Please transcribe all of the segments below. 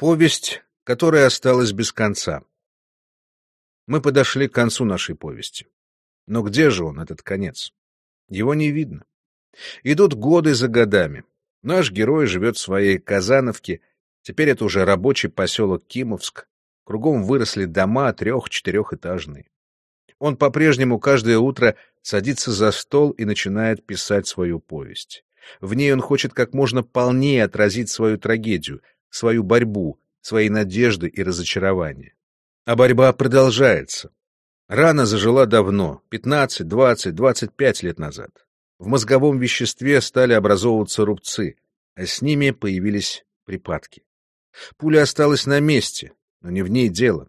Повесть, которая осталась без конца. Мы подошли к концу нашей повести. Но где же он, этот конец? Его не видно. Идут годы за годами. Наш герой живет в своей Казановке, теперь это уже рабочий поселок Кимовск. Кругом выросли дома трех-четырехэтажные. Он по-прежнему каждое утро садится за стол и начинает писать свою повесть. В ней он хочет как можно полнее отразить свою трагедию, свою борьбу, свои надежды и разочарования. А борьба продолжается. Рана зажила давно, 15, 20, 25 лет назад. В мозговом веществе стали образовываться рубцы, а с ними появились припадки. Пуля осталась на месте, но не в ней дело.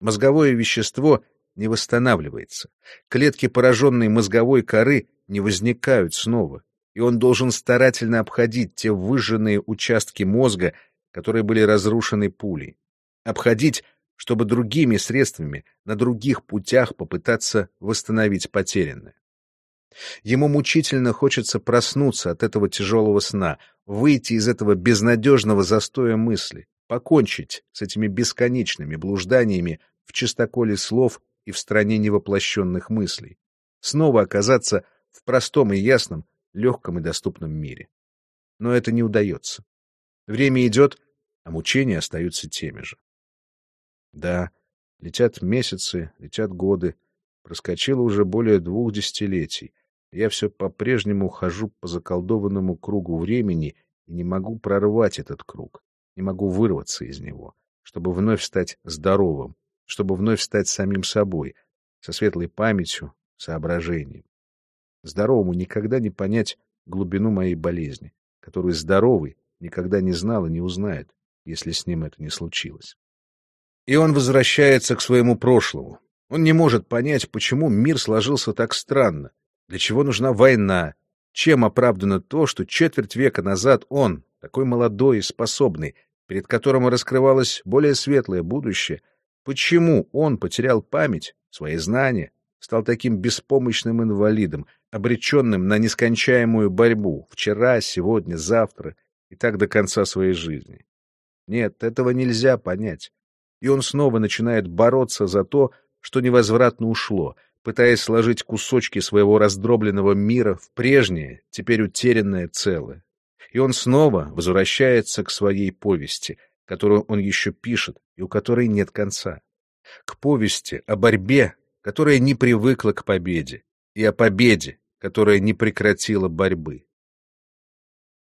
Мозговое вещество не восстанавливается. Клетки пораженной мозговой коры не возникают снова, и он должен старательно обходить те выжженные участки мозга, которые были разрушены пулей. Обходить, чтобы другими средствами, на других путях попытаться восстановить потерянное. Ему мучительно хочется проснуться от этого тяжелого сна, выйти из этого безнадежного застоя мысли, покончить с этими бесконечными блужданиями в чистоколе слов и в стране невоплощенных мыслей, снова оказаться в простом и ясном, легком и доступном мире. Но это не удается. Время идет, а мучения остаются теми же. Да, летят месяцы, летят годы. Проскочило уже более двух десятилетий. Я все по-прежнему хожу по заколдованному кругу времени и не могу прорвать этот круг, не могу вырваться из него, чтобы вновь стать здоровым, чтобы вновь стать самим собой, со светлой памятью, соображением. Здоровому никогда не понять глубину моей болезни, которую здоровый никогда не знал и не узнает если с ним это не случилось. И он возвращается к своему прошлому. Он не может понять, почему мир сложился так странно, для чего нужна война, чем оправдано то, что четверть века назад он, такой молодой и способный, перед которым раскрывалось более светлое будущее, почему он потерял память, свои знания, стал таким беспомощным инвалидом, обреченным на нескончаемую борьбу вчера, сегодня, завтра и так до конца своей жизни. Нет, этого нельзя понять. И он снова начинает бороться за то, что невозвратно ушло, пытаясь сложить кусочки своего раздробленного мира в прежнее, теперь утерянное целое. И он снова возвращается к своей повести, которую он еще пишет и у которой нет конца. К повести о борьбе, которая не привыкла к победе, и о победе, которая не прекратила борьбы.